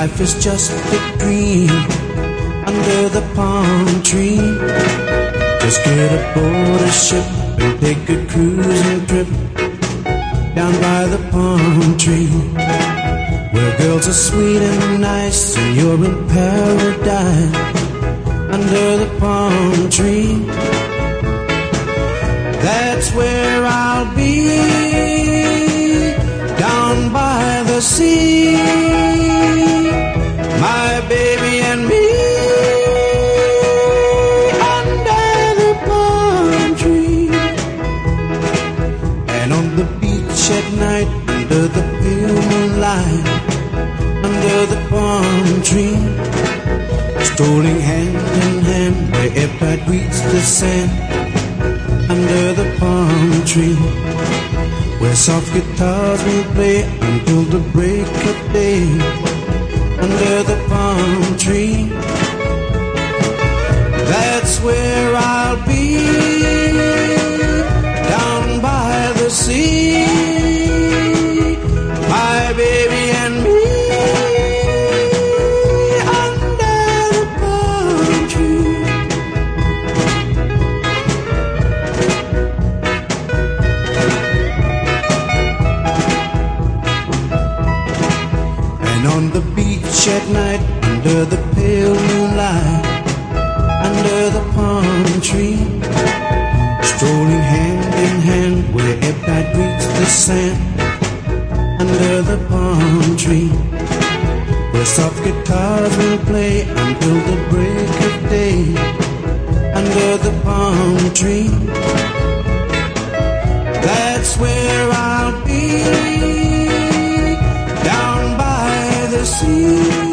life is just a dream under the palm tree. Just get aboard a ship and take a cruising trip down by the palm tree. Where girls are sweet and nice and you're in paradise under the palm tree. That's where I'll And on the beach at night under the pale moonlight under the palm tree. Strolling hand in hand where everybody greets the sand under the palm tree where soft guitars will play until the break of day under the palm tree that's where I'll be And on the beach at night, under the pale moonlight, under the palm tree, strolling hand in hand where everybody greets the sand, under the palm tree, where soft guitars will play until the break of day, under the palm tree. That's where I'll be sea.